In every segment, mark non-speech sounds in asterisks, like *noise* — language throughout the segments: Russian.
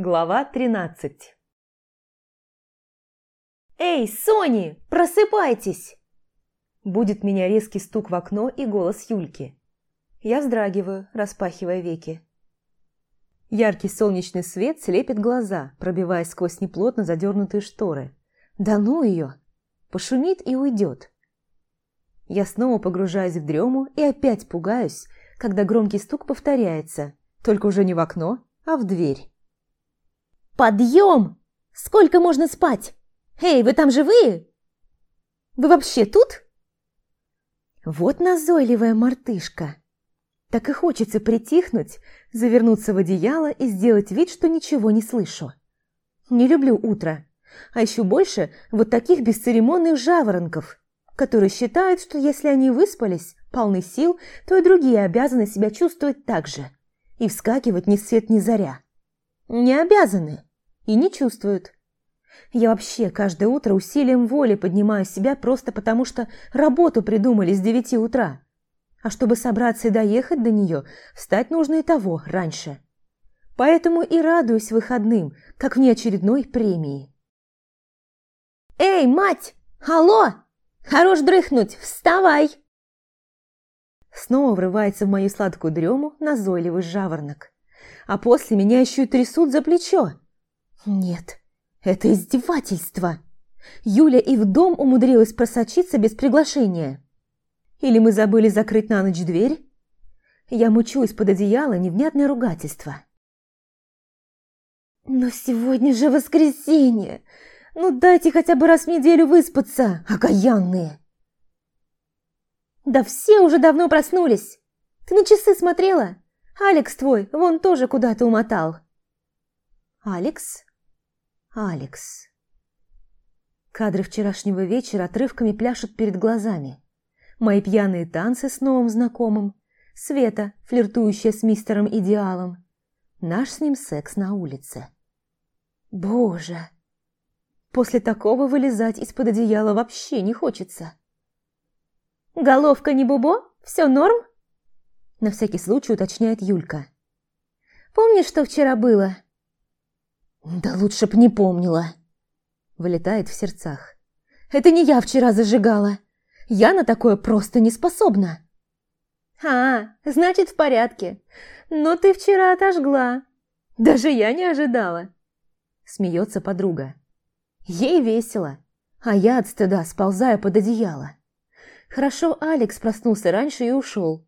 Глава 13 «Эй, Сони, просыпайтесь!» Будет меня резкий стук в окно и голос Юльки. Я вздрагиваю, распахивая веки. Яркий солнечный свет слепит глаза, пробиваясь сквозь неплотно задернутые шторы. Да ну ее! Пошумит и уйдет. Я снова погружаюсь в дрему и опять пугаюсь, когда громкий стук повторяется, только уже не в окно, а в дверь. «Подъем! Сколько можно спать? Эй, вы там живые? Вы вообще тут?» Вот назойливая мартышка. Так и хочется притихнуть, завернуться в одеяло и сделать вид, что ничего не слышу. Не люблю утро, а еще больше вот таких бесцеремонных жаворонков, которые считают, что если они выспались, полны сил, то и другие обязаны себя чувствовать так же и вскакивать ни свет ни заря. Не обязаны и не чувствуют. Я вообще каждое утро усилием воли поднимаю себя просто потому, что работу придумали с девяти утра. А чтобы собраться и доехать до нее, встать нужно и того раньше. Поэтому и радуюсь выходным, как внеочередной премии. «Эй, мать! Алло! Хорош дрыхнуть! Вставай!» Снова врывается в мою сладкую дрему назойливый жаворонок. А после меня еще и трясут за плечо. Нет, это издевательство. Юля и в дом умудрилась просочиться без приглашения. Или мы забыли закрыть на ночь дверь? Я мучу из-под одеяла невнятное ругательство. «Но сегодня же воскресенье! Ну дайте хотя бы раз в неделю выспаться, окаянные!» «Да все уже давно проснулись! Ты на часы смотрела? Алекс твой вон тоже куда-то умотал!» «Алекс?» Алекс. Кадры вчерашнего вечера отрывками пляшут перед глазами. Мои пьяные танцы с новым знакомым, Света, флиртующая с мистером Идеалом, наш с ним секс на улице. Боже! После такого вылезать из-под одеяла вообще не хочется. «Головка не бубо? Все норм?» На всякий случай уточняет Юлька. «Помнишь, что вчера было?» «Да лучше б не помнила!» Вылетает в сердцах. «Это не я вчера зажигала. Я на такое просто не способна!» «А, значит, в порядке. Но ты вчера отожгла. Даже я не ожидала!» Смеется подруга. Ей весело, а я от стыда сползаю под одеяло. Хорошо Алекс проснулся раньше и ушел.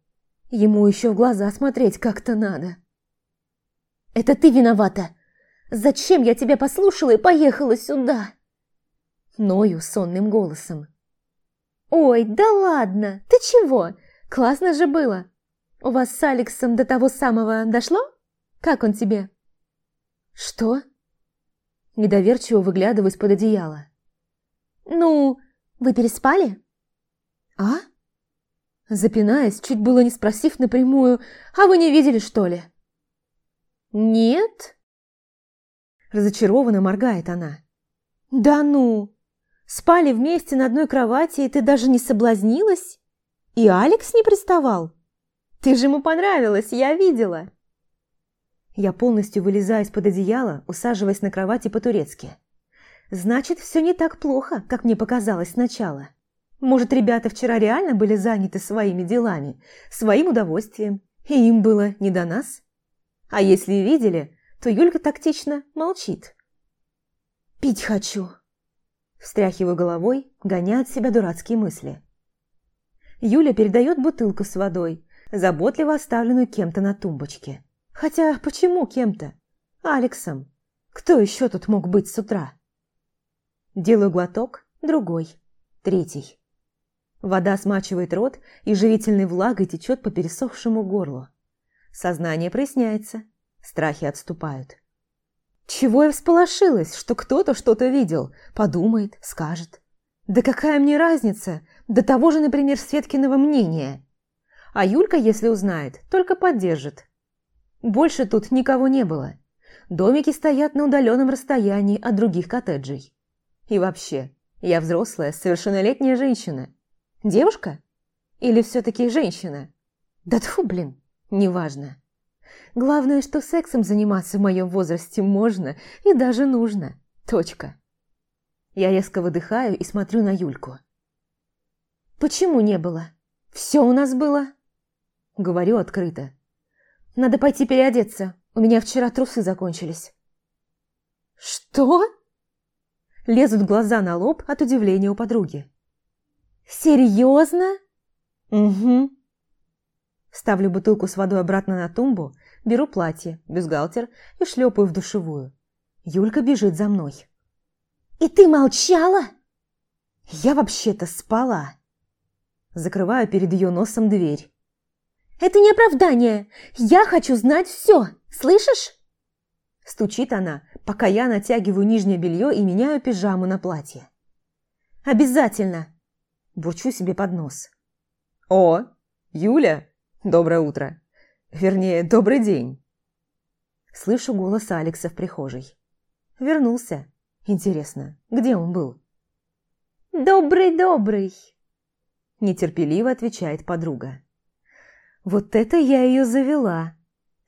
Ему еще в глаза смотреть как-то надо. «Это ты виновата!» Зачем я тебя послушала и поехала сюда?» Ною сонным голосом. «Ой, да ладно! Ты чего? Классно же было! У вас с Алексом до того самого дошло? Как он тебе?» «Что?» Недоверчиво выглядываюсь под одеяло. «Ну, вы переспали?» «А?» Запинаясь, чуть было не спросив напрямую, «А вы не видели, что ли?» «Нет?» Разочарованно моргает она. «Да ну! Спали вместе на одной кровати, и ты даже не соблазнилась? И Алекс не приставал? Ты же ему понравилась, я видела!» Я полностью вылезаю из-под одеяла, усаживаясь на кровати по-турецки. Значит, все не так плохо, как мне показалось сначала. Может, ребята вчера реально были заняты своими делами, своим удовольствием, и им было не до нас? А если видели, то Юлька тактично молчит. «Пить хочу!» Встряхиваю головой, гоняя от себя дурацкие мысли. Юля передает бутылку с водой, заботливо оставленную кем-то на тумбочке. Хотя почему кем-то? Алексом. Кто еще тут мог быть с утра? Делаю глоток, другой, третий. Вода смачивает рот и живительной влагой течет по пересохшему горлу. Сознание проясняется, Страхи отступают. Чего я всполошилась, что кто-то что-то видел, подумает, скажет. Да какая мне разница, до того же, например, Светкиного мнения. А Юлька, если узнает, только поддержит. Больше тут никого не было. Домики стоят на удаленном расстоянии от других коттеджей. И вообще, я взрослая, совершеннолетняя женщина. Девушка? Или все-таки женщина? Да тьфу, блин, неважно. Главное, что сексом заниматься в моем возрасте можно и даже нужно. Точка. Я резко выдыхаю и смотрю на Юльку. «Почему не было? Все у нас было?» Говорю открыто. «Надо пойти переодеться. У меня вчера трусы закончились». «Что?» Лезут глаза на лоб от удивления у подруги. «Серьезно?» «Угу». Ставлю бутылку с водой обратно на тумбу, беру платье, бюстгальтер и шлепаю в душевую. Юлька бежит за мной. «И ты молчала?» «Я вообще-то спала». Закрываю перед ее носом дверь. «Это не оправдание. Я хочу знать все. Слышишь?» Стучит она, пока я натягиваю нижнее белье и меняю пижаму на платье. «Обязательно!» Бурчу себе под нос. «О, Юля, доброе утро. Вернее, добрый день!» Слышу голос Алекса в прихожей. Вернулся. Интересно, где он был? «Добрый-добрый!» Нетерпеливо отвечает подруга. «Вот это я ее завела!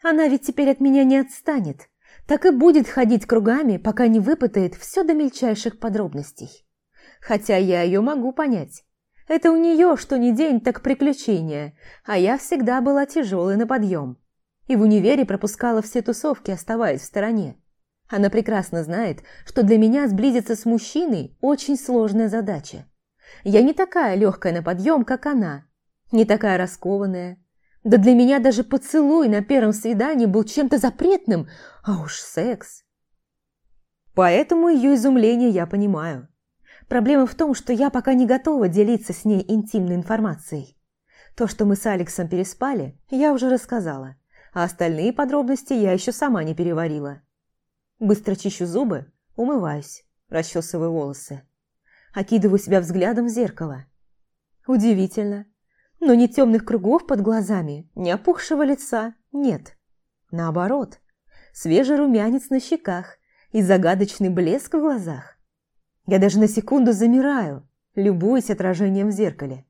Она ведь теперь от меня не отстанет!» так и будет ходить кругами, пока не выпытает все до мельчайших подробностей. Хотя я ее могу понять. Это у нее что ни день, так приключения, а я всегда была тяжелой на подъем. И в универе пропускала все тусовки, оставаясь в стороне. Она прекрасно знает, что для меня сблизиться с мужчиной очень сложная задача. Я не такая легкая на подъем, как она, не такая раскованная, да для меня даже поцелуй на первом свидании был чем-то запретным, а уж секс. Поэтому ее изумление я понимаю. Проблема в том, что я пока не готова делиться с ней интимной информацией. То, что мы с Алексом переспали, я уже рассказала, а остальные подробности я еще сама не переварила. Быстро чищу зубы, умываюсь, расчесываю волосы. Окидываю себя взглядом в зеркало. Удивительно, но ни темных кругов под глазами, ни опухшего лица нет. Наоборот, свежий румянец на щеках и загадочный блеск в глазах. Я даже на секунду замираю, любуясь отражением в зеркале.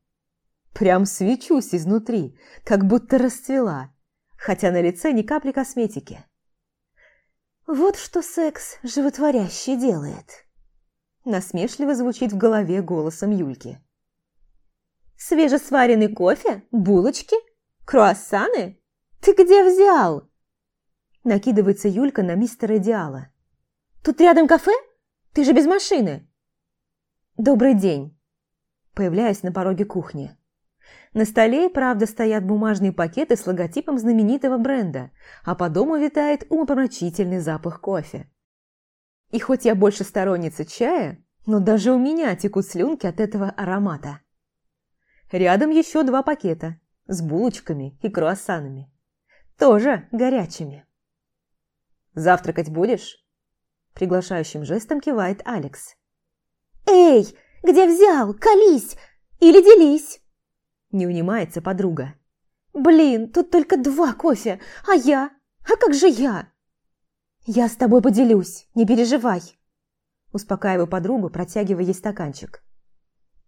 Прям свечусь изнутри, как будто расцвела, хотя на лице ни капли косметики. Вот что секс животворящий делает. Насмешливо звучит в голове голосом Юльки. Свежесваренный кофе? Булочки? Круассаны? Ты где взял?» Накидывается Юлька на мистера Идеала. «Тут рядом кафе? Ты же без машины!» «Добрый день!» Появляюсь на пороге кухни. На столе, правда, стоят бумажные пакеты с логотипом знаменитого бренда, а по дому витает умопомрачительный запах кофе. И хоть я больше сторонница чая, но даже у меня текут слюнки от этого аромата. Рядом еще два пакета с булочками и круассанами. Тоже горячими. «Завтракать будешь?» Приглашающим жестом кивает Алекс. «Эй, где взял? Колись! Или делись!» Не унимается подруга. «Блин, тут только два кофе, а я? А как же я?» «Я с тобой поделюсь, не переживай!» Успокаиваю подругу, протягивая ей стаканчик.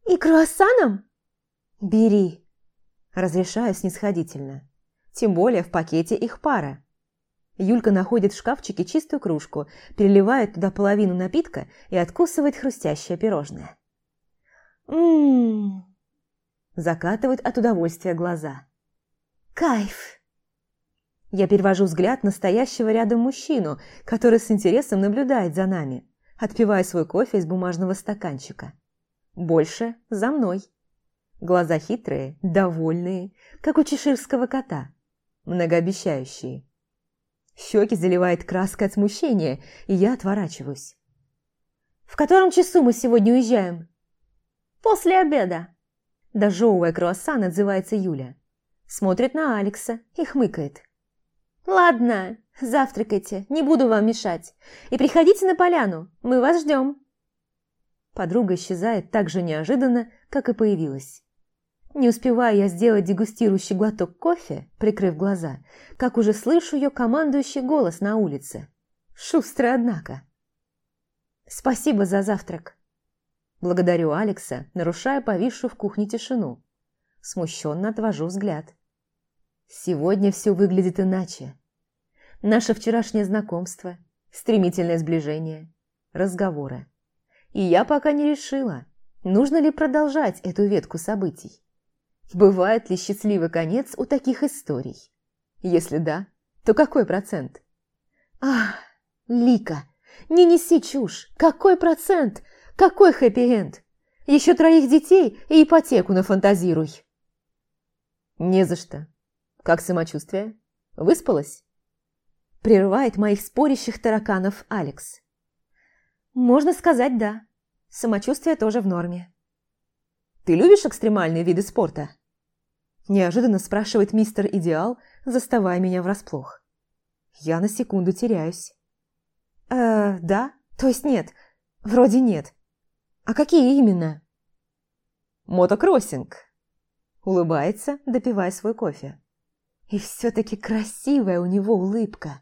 «И круассаном?» «Бери!» Разрешаю снисходительно. Тем более в пакете их пара. Юлька находит в шкафчике чистую кружку, переливает туда половину напитка и откусывает хрустящее пирожное. «Ммм!» Закатывает от удовольствия глаза. «Кайф!» Я перевожу взгляд на стоящего рядом мужчину, который с интересом наблюдает за нами, отпивая свой кофе из бумажного стаканчика. Больше за мной. Глаза хитрые, довольные, как у чеширского кота, многообещающие. Щеки заливает краской от смущения, и я отворачиваюсь. «В котором часу мы сегодня уезжаем?» «После обеда», – дожевывая круассан, отзывается Юля. Смотрит на Алекса и хмыкает. «Ладно, завтракайте, не буду вам мешать. И приходите на поляну, мы вас ждем». Подруга исчезает так же неожиданно, как и появилась. Не успеваю я сделать дегустирующий глоток кофе, прикрыв глаза, как уже слышу ее командующий голос на улице. Шустрый, однако. «Спасибо за завтрак». Благодарю Алекса, нарушая повисшую в кухне тишину. Смущенно отвожу взгляд. Сегодня все выглядит иначе. Наше вчерашнее знакомство, стремительное сближение, разговоры. И я пока не решила, нужно ли продолжать эту ветку событий. Бывает ли счастливый конец у таких историй? Если да, то какой процент? Ах, Лика, не неси чушь! Какой процент? Какой хэппи-энд? Еще троих детей и ипотеку нафантазируй. Не за что. Как самочувствие? Выспалась? Прерывает моих спорящих тараканов Алекс. Можно сказать «да». Самочувствие тоже в норме. «Ты любишь экстремальные виды спорта?» Неожиданно спрашивает мистер Идеал, заставая меня врасплох. Я на секунду теряюсь. «Э, да? То есть нет? Вроде нет. А какие именно?» «Мотокроссинг», – улыбается, допивая свой кофе. И все-таки красивая у него улыбка.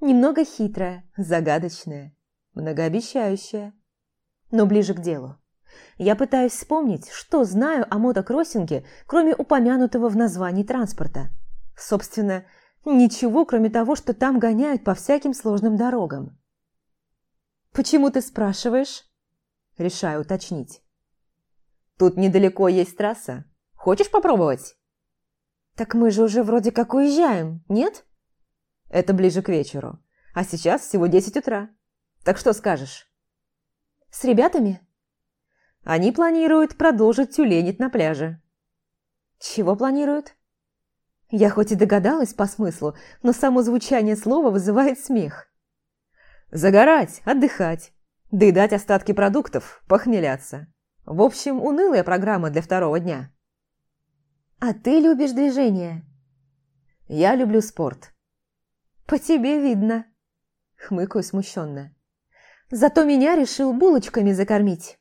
Немного хитрая, загадочная, многообещающая. Но ближе к делу. Я пытаюсь вспомнить, что знаю о мотокроссинге, кроме упомянутого в названии транспорта. Собственно, ничего, кроме того, что там гоняют по всяким сложным дорогам. «Почему ты спрашиваешь?» Решаю уточнить. «Тут недалеко есть трасса. Хочешь попробовать?» «Так мы же уже вроде как уезжаем, нет?» «Это ближе к вечеру. А сейчас всего десять утра. Так что скажешь?» «С ребятами?» Они планируют продолжить тюленить на пляже. Чего планируют? Я хоть и догадалась по смыслу, но само звучание слова вызывает смех. Загорать, отдыхать, доедать остатки продуктов, похмеляться. В общем, унылая программа для второго дня. А ты любишь движение? Я люблю спорт. По тебе видно. Хмыкаю смущенно. Зато меня решил булочками закормить.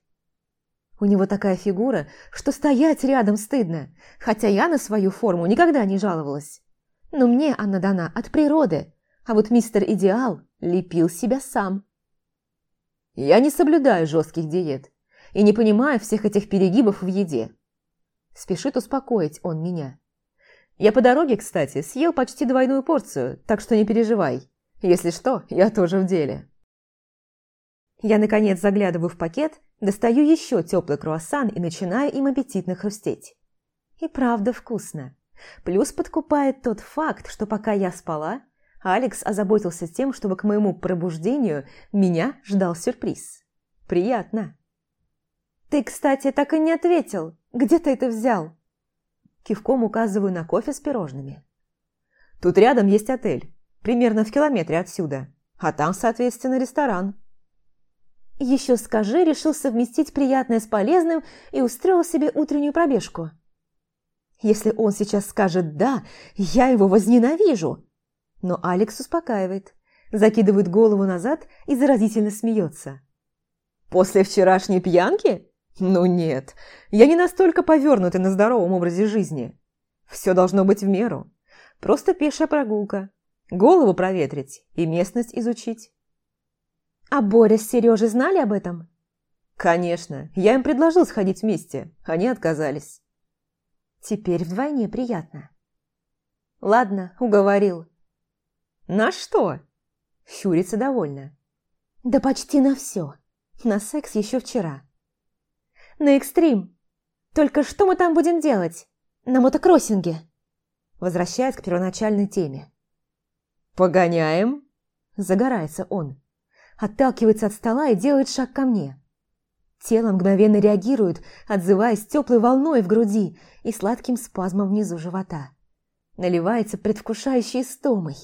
У него такая фигура, что стоять рядом стыдно, хотя я на свою форму никогда не жаловалась. Но мне она дана от природы, а вот мистер Идеал лепил себя сам. Я не соблюдаю жестких диет и не понимаю всех этих перегибов в еде. Спешит успокоить он меня. Я по дороге, кстати, съел почти двойную порцию, так что не переживай. Если что, я тоже в деле. Я, наконец, заглядываю в пакет, достаю еще теплый круассан и начинаю им аппетитно хрустеть. И правда вкусно. Плюс подкупает тот факт, что пока я спала, Алекс озаботился тем, чтобы к моему пробуждению меня ждал сюрприз. Приятно. «Ты, кстати, так и не ответил. Где ты это взял?» Кивком указываю на кофе с пирожными. «Тут рядом есть отель, примерно в километре отсюда, а там, соответственно, ресторан». Еще скажи, решил совместить приятное с полезным и устроил себе утреннюю пробежку. Если он сейчас скажет «да», я его возненавижу. Но Алекс успокаивает, закидывает голову назад и заразительно смеется. «После вчерашней пьянки? Ну нет, я не настолько повернутый на здоровом образе жизни. Все должно быть в меру. Просто пешая прогулка, голову проветрить и местность изучить. А Боря с Сережей знали об этом? Конечно, я им предложил сходить вместе, они отказались. Теперь вдвойне приятно. Ладно, уговорил. На что? Щурится довольно. Да почти на все. На секс еще вчера. На экстрим. Только что мы там будем делать? На мотокроссинге. Возвращаясь к первоначальной теме. «Погоняем?» Загорается он отталкивается от стола и делает шаг ко мне. Тело мгновенно реагирует, отзываясь теплой волной в груди и сладким спазмом внизу живота. Наливается предвкушающей стомой.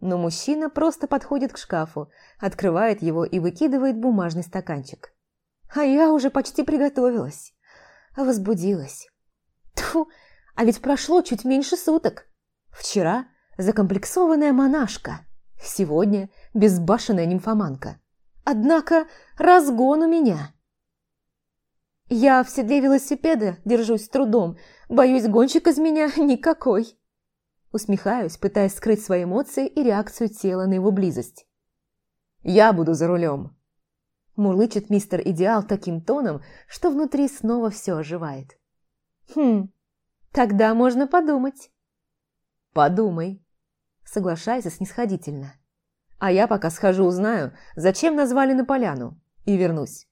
Но мужчина просто подходит к шкафу, открывает его и выкидывает бумажный стаканчик. А я уже почти приготовилась. Возбудилась. Тьфу, а ведь прошло чуть меньше суток. Вчера закомплексованная монашка – Сегодня безбашенная нимфоманка. Однако разгон у меня. Я в седле велосипеда держусь с трудом, боюсь, гонщик из меня *laughs* никакой. Усмехаюсь, пытаясь скрыть свои эмоции и реакцию тела на его близость. «Я буду за рулем», – мурлычет мистер Идеал таким тоном, что внутри снова все оживает. «Хм, тогда можно подумать». «Подумай», соглашается снисходительно. А я пока схожу узнаю, зачем назвали на поляну, и вернусь.